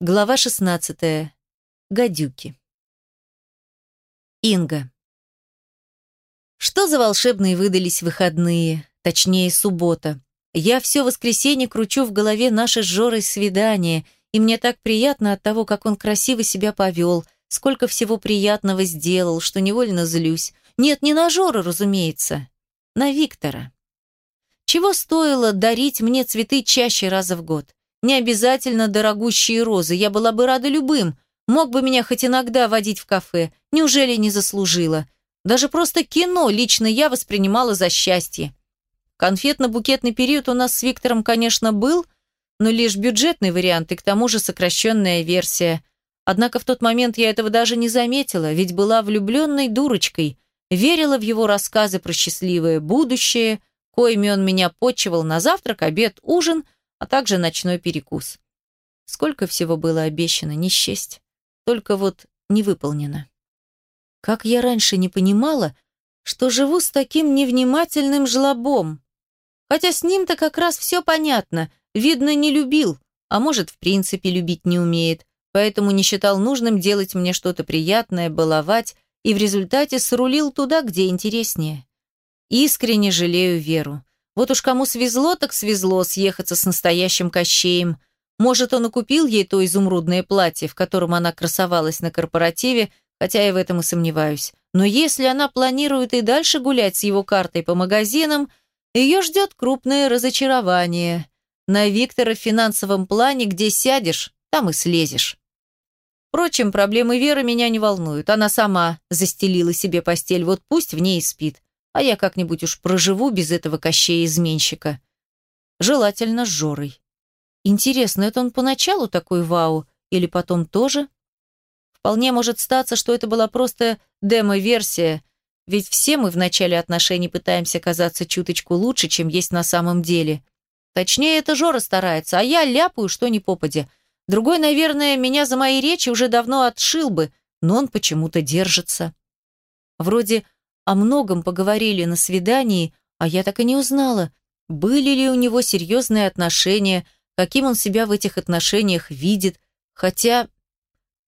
Глава 16. Гадюки. Инга. Что за волшебные выдались выходные, точнее, суббота. Я все воскресенье кручу в голове наше с Жорой свидание, и мне так приятно от того, как он красиво себя повел, сколько всего приятного сделал, что невольно злюсь. Нет, не на Жору, разумеется, на Виктора. Чего стоило дарить мне цветы чаще раза в год? Не обязательно дорогущие розы, я была бы рада любым. Мог бы меня хоть иногда водить в кафе, неужели не заслужила? Даже просто кино лично я воспринимала за счастье. Конфетно-букетный период у нас с Виктором, конечно, был, но лишь бюджетный вариант и к тому же сокращенная версия. Однако в тот момент я этого даже не заметила, ведь была влюбленной дурочкой, верила в его рассказы про счастливое будущее, коими он меня почивал на завтрак, обед, ужин – а также ночной перекус. Сколько всего было обещано, не счесть. Только вот не выполнено. Как я раньше не понимала, что живу с таким невнимательным жлобом. Хотя с ним-то как раз все понятно. Видно, не любил, а может, в принципе, любить не умеет, поэтому не считал нужным делать мне что-то приятное, баловать, и в результате срулил туда, где интереснее. Искренне жалею Веру. Вот уж кому свезло, так свезло съехаться с настоящим Кощеем. Может, он и купил ей то изумрудное платье, в котором она красовалась на корпоративе, хотя я в этом и сомневаюсь. Но если она планирует и дальше гулять с его картой по магазинам, ее ждет крупное разочарование. На Виктора в финансовом плане, где сядешь, там и слезешь. Впрочем, проблемы Веры меня не волнуют. Она сама застелила себе постель, вот пусть в ней и спит а я как-нибудь уж проживу без этого кощея-изменщика. Желательно с Жорой. Интересно, это он поначалу такой вау, или потом тоже? Вполне может статься, что это была просто демо-версия, ведь все мы в начале отношений пытаемся казаться чуточку лучше, чем есть на самом деле. Точнее, это Жора старается, а я ляпаю, что ни попадя. Другой, наверное, меня за мои речи уже давно отшил бы, но он почему-то держится. Вроде о многом поговорили на свидании, а я так и не узнала, были ли у него серьезные отношения, каким он себя в этих отношениях видит, хотя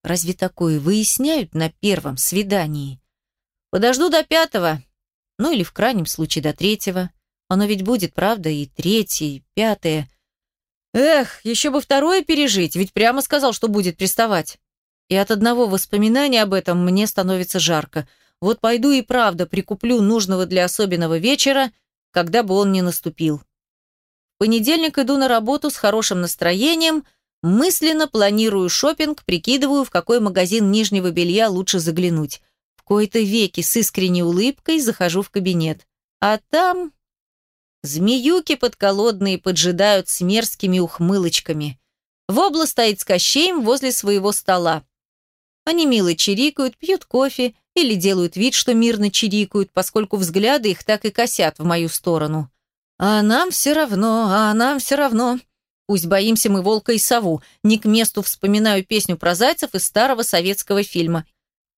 разве такое выясняют на первом свидании? Подожду до пятого, ну или в крайнем случае до третьего. Оно ведь будет, правда, и третье, и пятое. Эх, еще бы второе пережить, ведь прямо сказал, что будет приставать. И от одного воспоминания об этом мне становится жарко – вот пойду и правда прикуплю нужного для особенного вечера, когда бы он ни наступил. В понедельник иду на работу с хорошим настроением, мысленно планирую шопинг, прикидываю, в какой магазин нижнего белья лучше заглянуть. В кои-то веки с искренней улыбкой захожу в кабинет. А там... Змеюки подколодные поджидают с мерзкими ухмылочками. Вобла стоит с Кощеем возле своего стола. Они мило чирикают, пьют кофе или делают вид, что мирно чирикают, поскольку взгляды их так и косят в мою сторону. А нам все равно, а нам все равно. Пусть боимся мы волка и сову. Не к месту вспоминаю песню про зайцев из старого советского фильма.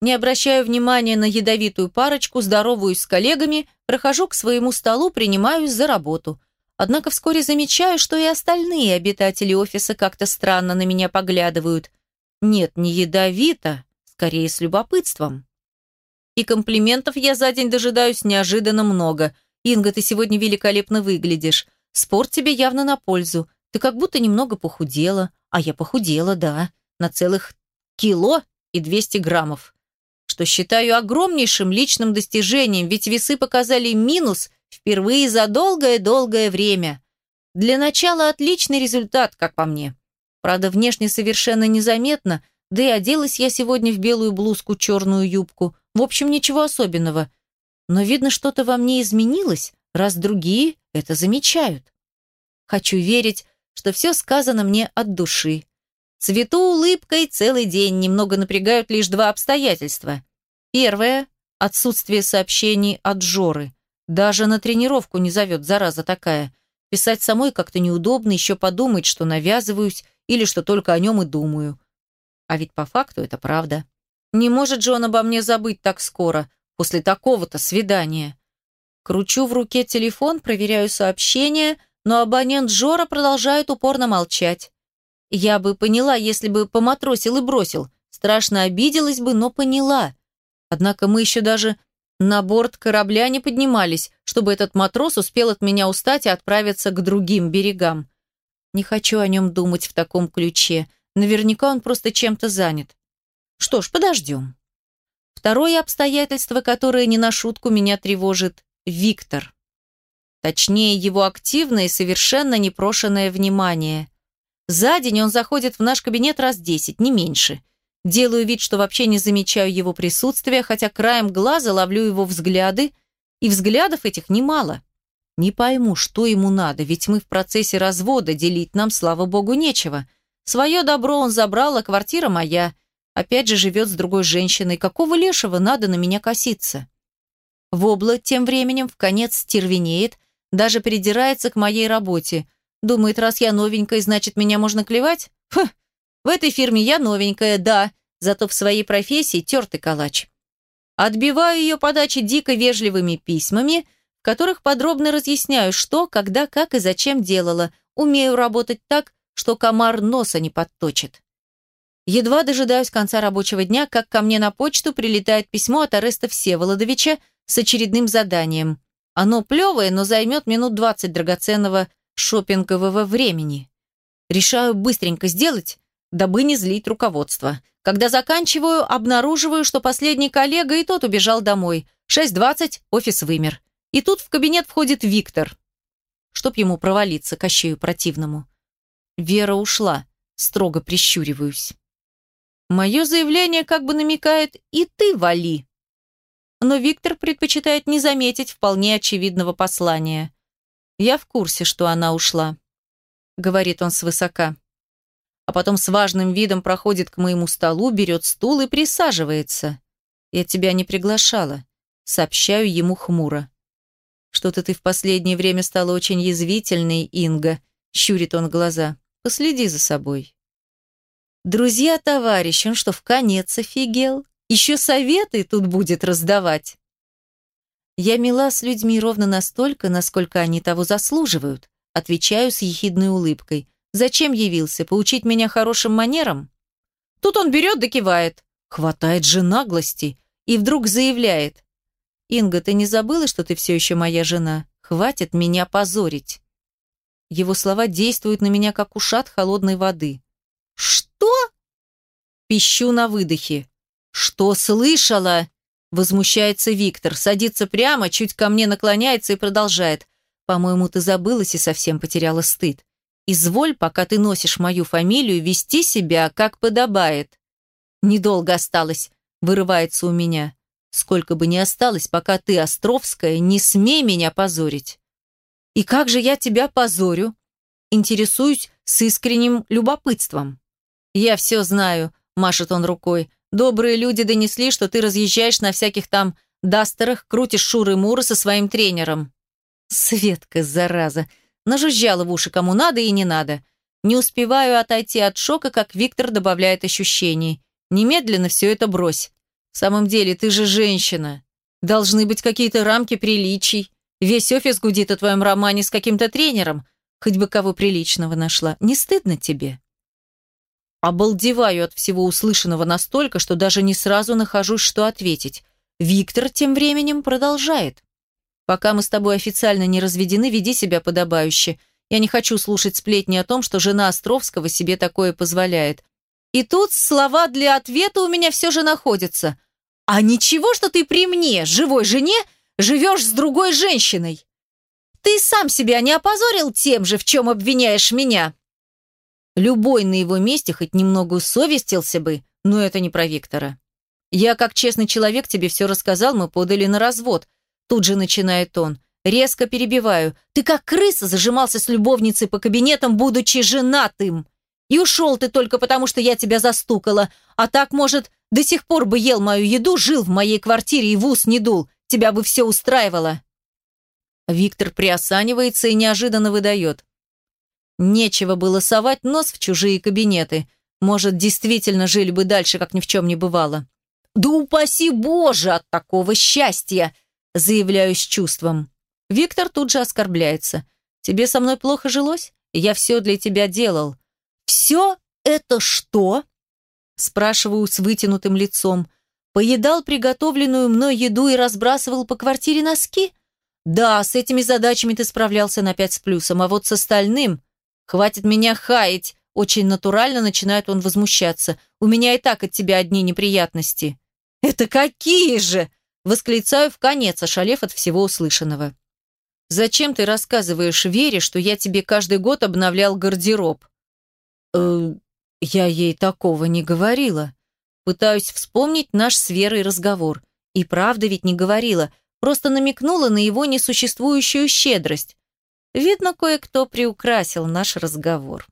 Не обращаю внимания на ядовитую парочку, здороваюсь с коллегами, прохожу к своему столу, принимаюсь за работу. Однако вскоре замечаю, что и остальные обитатели офиса как-то странно на меня поглядывают. Нет, не ядовито, скорее с любопытством. И комплиментов я за день дожидаюсь неожиданно много. Инга, ты сегодня великолепно выглядишь. Спорт тебе явно на пользу. Ты как будто немного похудела. А я похудела, да. На целых кило и 200 граммов. Что считаю огромнейшим личным достижением, ведь весы показали минус впервые за долгое-долгое время. Для начала отличный результат, как по мне. Правда, внешне совершенно незаметно, да и оделась я сегодня в белую блузку, черную юбку. В общем, ничего особенного. Но видно, что-то во мне изменилось, раз другие это замечают. Хочу верить, что все сказано мне от души. Цвету улыбкой целый день немного напрягают лишь два обстоятельства. Первое – отсутствие сообщений от Жоры. Даже на тренировку не зовет, зараза такая. Писать самой как-то неудобно, еще подумать, что навязываюсь или что только о нем и думаю. А ведь по факту это правда. Не может же он обо мне забыть так скоро, после такого-то свидания. Кручу в руке телефон, проверяю сообщения, но абонент Жора продолжает упорно молчать. Я бы поняла, если бы поматросил и бросил. Страшно обиделась бы, но поняла. Однако мы еще даже на борт корабля не поднимались, чтобы этот матрос успел от меня устать и отправиться к другим берегам. Не хочу о нем думать в таком ключе. Наверняка он просто чем-то занят. Что ж, подождем. Второе обстоятельство, которое не на шутку меня тревожит – Виктор. Точнее, его активное и совершенно непрошенное внимание. За день он заходит в наш кабинет раз десять, не меньше. Делаю вид, что вообще не замечаю его присутствия, хотя краем глаза ловлю его взгляды, и взглядов этих немало. Не пойму, что ему надо, ведь мы в процессе развода, делить нам, слава богу, нечего. Свое добро он забрал, а квартира моя. Опять же живет с другой женщиной. Какого лешего надо на меня коситься? Вобла тем временем в конец стервенеет, даже придирается к моей работе. Думает, раз я новенькая, значит, меня можно клевать? Фу, в этой фирме я новенькая, да, зато в своей профессии тертый калач. Отбиваю ее подачи дико вежливыми письмами, в которых подробно разъясняю, что, когда, как и зачем делала. Умею работать так, что комар носа не подточит. Едва дожидаюсь конца рабочего дня, как ко мне на почту прилетает письмо от Ареста Всеволодовича с очередным заданием. Оно плевое, но займет минут 20 драгоценного шопингового времени. Решаю быстренько сделать, дабы не злить руководство. Когда заканчиваю, обнаруживаю, что последний коллега и тот убежал домой. 6.20, офис вымер. И тут в кабинет входит Виктор. Чтоб ему провалиться, кощею противному. Вера ушла, строго прищуриваюсь. Мое заявление как бы намекает «и ты вали». Но Виктор предпочитает не заметить вполне очевидного послания. «Я в курсе, что она ушла», — говорит он свысока а потом с важным видом проходит к моему столу, берет стул и присаживается. Я тебя не приглашала. Сообщаю ему хмуро. Что-то ты в последнее время стала очень язвительной, Инга. Щурит он глаза. Последи за собой. Друзья, товарищ, он что, в конец офигел? Еще советы тут будет раздавать. Я мила с людьми ровно настолько, насколько они того заслуживают. Отвечаю с ехидной улыбкой. Зачем явился? Поучить меня хорошим манерам? Тут он берет да кивает. Хватает же наглости. И вдруг заявляет. «Инга, ты не забыла, что ты все еще моя жена? Хватит меня позорить». Его слова действуют на меня, как ушат холодной воды. «Что?» Пищу на выдохе. «Что слышала?» Возмущается Виктор, садится прямо, чуть ко мне наклоняется и продолжает. «По-моему, ты забылась и совсем потеряла стыд. Изволь, пока ты носишь мою фамилию, вести себя, как подобает. Недолго осталось, вырывается у меня. Сколько бы ни осталось, пока ты, Островская, не смей меня позорить. И как же я тебя позорю? Интересуюсь с искренним любопытством. Я все знаю, машет он рукой. Добрые люди донесли, что ты разъезжаешь на всяких там дастерах, крутишь шуры-муры со своим тренером. Светка, зараза, Нажужжала в уши кому надо и не надо. Не успеваю отойти от шока, как Виктор добавляет ощущений. Немедленно все это брось. В самом деле, ты же женщина. Должны быть какие-то рамки приличий. Весь офис гудит о твоем романе с каким-то тренером. Хоть бы кого приличного нашла. Не стыдно тебе? Обалдеваю от всего услышанного настолько, что даже не сразу нахожусь, что ответить. Виктор тем временем продолжает. Пока мы с тобой официально не разведены, веди себя подобающе. Я не хочу слушать сплетни о том, что жена Островского себе такое позволяет. И тут слова для ответа у меня все же находятся. А ничего, что ты при мне, живой жене, живешь с другой женщиной. Ты сам себя не опозорил тем же, в чем обвиняешь меня? Любой на его месте хоть немного усовестился бы, но это не про Виктора. Я, как честный человек, тебе все рассказал, мы подали на развод – Тут же начинает он. Резко перебиваю. Ты как крыса зажимался с любовницей по кабинетам, будучи женатым. И ушел ты только потому, что я тебя застукала. А так, может, до сих пор бы ел мою еду, жил в моей квартире и в ус не дул. Тебя бы все устраивало. Виктор приосанивается и неожиданно выдает. Нечего было совать нос в чужие кабинеты. Может, действительно жили бы дальше, как ни в чем не бывало. Да упаси Боже от такого счастья! заявляю с чувством. Виктор тут же оскорбляется. «Тебе со мной плохо жилось? Я все для тебя делал. «Все это что?» Спрашиваю с вытянутым лицом. «Поедал приготовленную мной еду и разбрасывал по квартире носки?» «Да, с этими задачами ты справлялся на пять с плюсом, а вот с остальным...» «Хватит меня хаять!» Очень натурально начинает он возмущаться. «У меня и так от тебя одни неприятности». «Это какие же?» Восклицаю в конец, ошалев от всего услышанного. «Зачем ты рассказываешь Вере, что я тебе каждый год обновлял гардероб?» «Э, я ей такого не говорила. Пытаюсь вспомнить наш с Верой разговор. И правда ведь не говорила, просто намекнула на его несуществующую щедрость. Видно, кое-кто приукрасил наш разговор.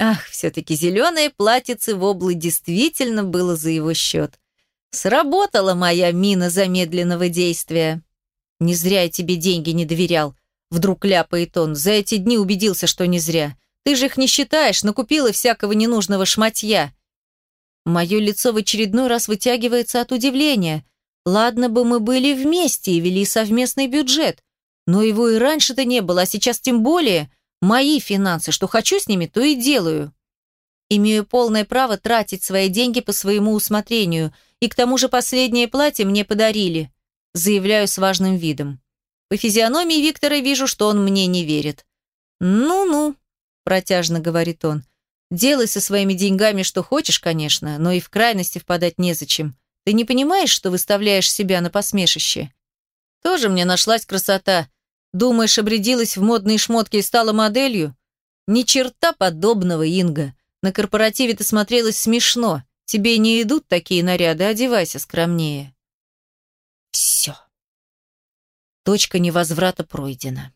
Ах, все-таки зеленое платьице в облы действительно было за его счет. Сработала моя мина замедленного действия. Не зря я тебе деньги не доверял. Вдруг ляпает он. За эти дни убедился, что не зря. Ты же их не считаешь, накупила всякого ненужного шматья. Мое лицо в очередной раз вытягивается от удивления. Ладно бы мы были вместе и вели совместный бюджет. Но его и раньше-то не было, а сейчас тем более. Мои финансы, что хочу с ними, то и делаю. Имею полное право тратить свои деньги по своему усмотрению – и к тому же последнее платье мне подарили. Заявляю с важным видом. По физиономии Виктора вижу, что он мне не верит. «Ну-ну», – протяжно говорит он. «Делай со своими деньгами что хочешь, конечно, но и в крайности впадать незачем. Ты не понимаешь, что выставляешь себя на посмешище? Тоже мне нашлась красота. Думаешь, обрядилась в модные шмотки и стала моделью? Ни черта подобного, Инга. На корпоративе ты смотрелась смешно. Тебе не идут такие наряды, одевайся скромнее. Все. Точка невозврата пройдена.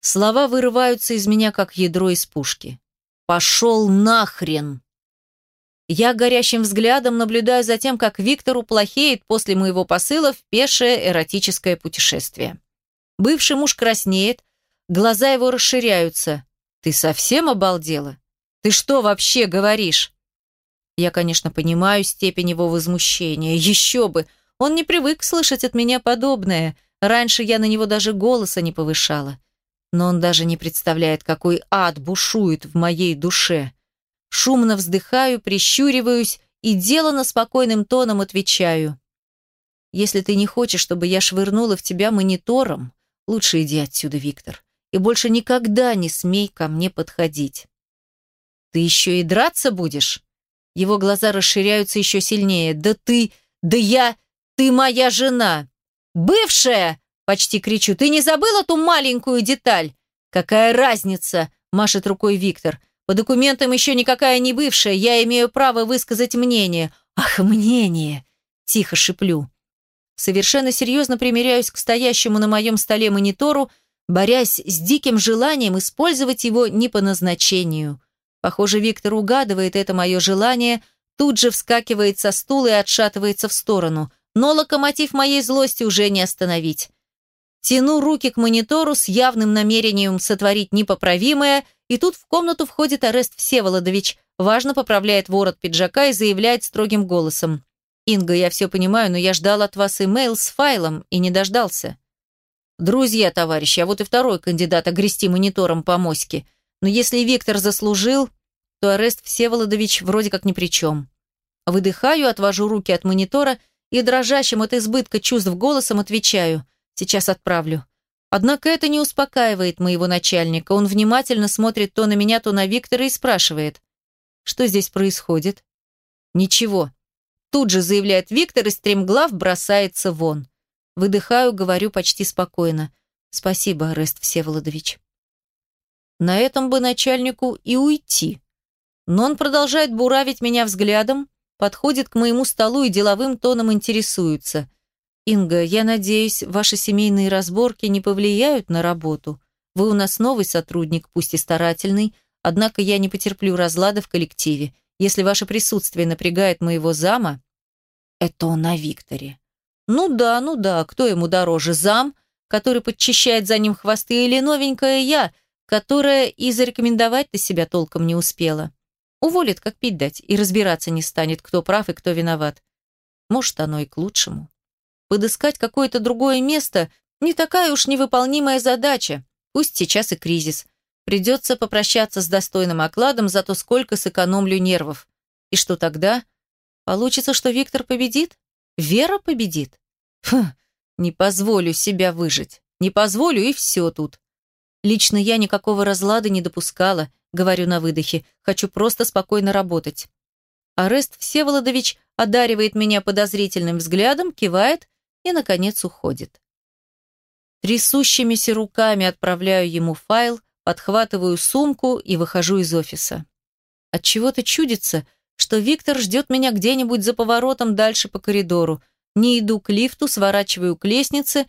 Слова вырываются из меня, как ядро из пушки. Пошел нахрен! Я горящим взглядом наблюдаю за тем, как Виктору плохеет после моего посыла в пешее эротическое путешествие. Бывший муж краснеет, глаза его расширяются. «Ты совсем обалдела? Ты что вообще говоришь?» Я, конечно, понимаю степень его возмущения. Еще бы! Он не привык слышать от меня подобное. Раньше я на него даже голоса не повышала. Но он даже не представляет, какой ад бушует в моей душе. Шумно вздыхаю, прищуриваюсь и делано спокойным тоном отвечаю. «Если ты не хочешь, чтобы я швырнула в тебя монитором, лучше иди отсюда, Виктор, и больше никогда не смей ко мне подходить». «Ты еще и драться будешь?» Его глаза расширяются еще сильнее. «Да ты... Да я... Ты моя жена!» «Бывшая!» — почти кричу. «Ты не забыла ту маленькую деталь?» «Какая разница?» — машет рукой Виктор. «По документам еще никакая не бывшая. Я имею право высказать мнение». «Ах, мнение!» — тихо шиплю. Совершенно серьезно примеряюсь к стоящему на моем столе монитору, борясь с диким желанием использовать его не по назначению. Похоже, Виктор угадывает это мое желание, тут же вскакивает со стула и отшатывается в сторону. Но локомотив моей злости уже не остановить. Тяну руки к монитору с явным намерением сотворить непоправимое, и тут в комнату входит Арест Всеволодович, важно поправляет ворот пиджака и заявляет строгим голосом. «Инга, я все понимаю, но я ждал от вас имейл с файлом и не дождался». «Друзья, товарищи, а вот и второй кандидат огрести монитором по моське. Но если Виктор заслужил, то арест Всеволодович вроде как ни при чем. Выдыхаю, отвожу руки от монитора и дрожащим от избытка чувств голосом отвечаю «Сейчас отправлю». Однако это не успокаивает моего начальника. Он внимательно смотрит то на меня, то на Виктора и спрашивает «Что здесь происходит?» «Ничего». Тут же заявляет Виктор и стремглав бросается вон. Выдыхаю, говорю почти спокойно. «Спасибо, Арест Всеволодович». На этом бы начальнику и уйти. Но он продолжает буравить меня взглядом, подходит к моему столу и деловым тоном интересуется. «Инга, я надеюсь, ваши семейные разборки не повлияют на работу. Вы у нас новый сотрудник, пусть и старательный, однако я не потерплю разлада в коллективе. Если ваше присутствие напрягает моего зама...» Это он о Викторе. «Ну да, ну да, кто ему дороже, зам, который подчищает за ним хвосты, или новенькая я, которая и зарекомендовать-то себя толком не успела. Уволит, как пить дать, и разбираться не станет, кто прав и кто виноват. Может, оно и к лучшему. Подыскать какое-то другое место – не такая уж невыполнимая задача, пусть сейчас и кризис. Придется попрощаться с достойным окладом, зато сколько сэкономлю нервов. И что тогда? Получится, что Виктор победит? Вера победит? Фу, не позволю себя выжить. Не позволю, и все тут. Лично я никакого разлада не допускала, говорю на выдохе. Хочу просто спокойно работать. Арест Всеволодович одаривает меня подозрительным взглядом, кивает и, наконец, уходит. Трясущимися руками отправляю ему файл, подхватываю сумку и выхожу из офиса. От чего то чудится, что Виктор ждет меня где-нибудь за поворотом дальше по коридору. Не иду к лифту, сворачиваю к лестнице,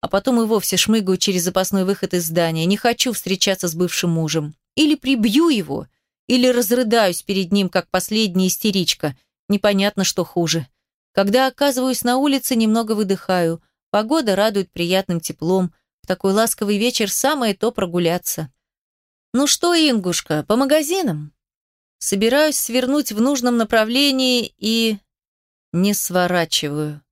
а потом и вовсе шмыгаю через запасной выход из здания. Не хочу встречаться с бывшим мужем. Или прибью его, или разрыдаюсь перед ним, как последняя истеричка. Непонятно, что хуже. Когда оказываюсь на улице, немного выдыхаю. Погода радует приятным теплом. В такой ласковый вечер самое то прогуляться. «Ну что, Ингушка, по магазинам?» Собираюсь свернуть в нужном направлении и... Не сворачиваю.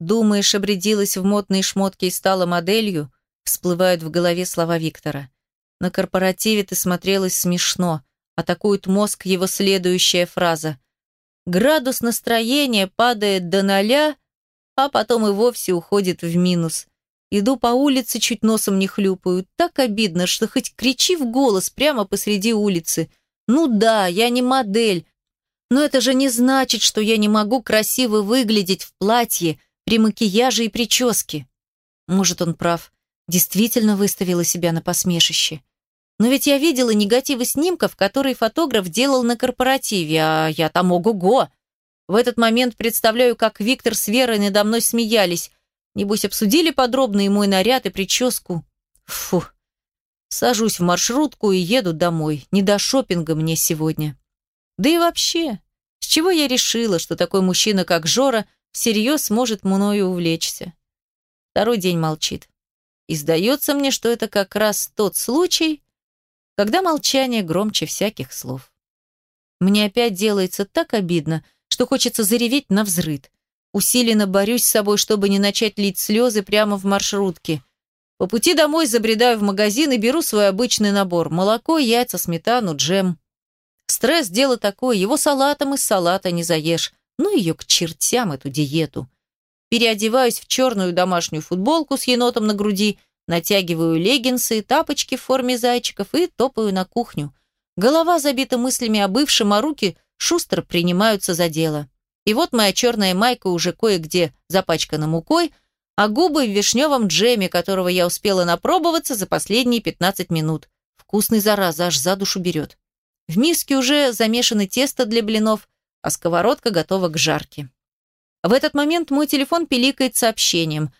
Думаешь, обрядилась в модные шмотки и стала моделью? Всплывают в голове слова Виктора. На корпоративе ты смотрелась смешно. Атакует мозг его следующая фраза. Градус настроения падает до ноля, а потом и вовсе уходит в минус. Иду по улице, чуть носом не хлюпаю. Так обидно, что хоть кричи в голос прямо посреди улицы. Ну да, я не модель, но это же не значит, что я не могу красиво выглядеть в платье, при макияже и прическе. Может, он прав. Действительно выставила себя на посмешище. Но ведь я видела негативы снимков, которые фотограф делал на корпоративе, а я там ого-го. В этот момент представляю, как Виктор с Верой надо мной смеялись. Небось, обсудили подробно и мой наряд, и прическу. Фу. Сажусь в маршрутку и еду домой. Не до шопинга мне сегодня. Да и вообще, с чего я решила, что такой мужчина, как Жора, всерьез может мною увлечься? Второй день молчит. И сдается мне, что это как раз тот случай, когда молчание громче всяких слов. Мне опять делается так обидно, что хочется зареветь на взрыд. Усиленно борюсь с собой, чтобы не начать лить слезы прямо в маршрутке. По пути домой забредаю в магазин и беру свой обычный набор. Молоко, яйца, сметану, джем. Стресс – дело такое, его салатом из салата не заешь. Ну ее к чертям, эту диету. Переодеваюсь в черную домашнюю футболку с енотом на груди, натягиваю леггинсы, тапочки в форме зайчиков и топаю на кухню. Голова забита мыслями о бывшем, а руки шустро принимаются за дело. И вот моя черная майка уже кое-где запачкана мукой, а губы в вишневом джеме, которого я успела напробоваться за последние 15 минут. Вкусный зараза, аж за душу берет. В миске уже замешано тесто для блинов, а сковородка готова к жарке. В этот момент мой телефон пиликает сообщением.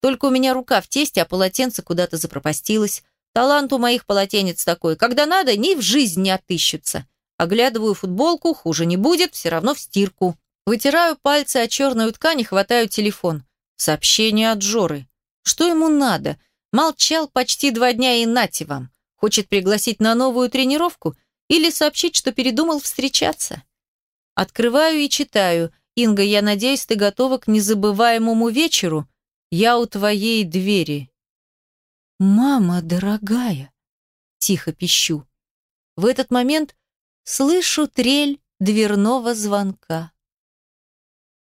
Только у меня рука в тесте, а полотенце куда-то запропастилось. Талант у моих полотенец такой. Когда надо, ни в жизнь не отыщутся. Оглядываю футболку, хуже не будет, все равно в стирку. Вытираю пальцы о черную ткань и хватаю телефон. Сообщение от Жоры. Что ему надо? Молчал почти два дня и нате вам. Хочет пригласить на новую тренировку – или сообщить, что передумал встречаться. Открываю и читаю. «Инга, я надеюсь, ты готова к незабываемому вечеру. Я у твоей двери». «Мама дорогая!» Тихо пищу. В этот момент слышу трель дверного звонка.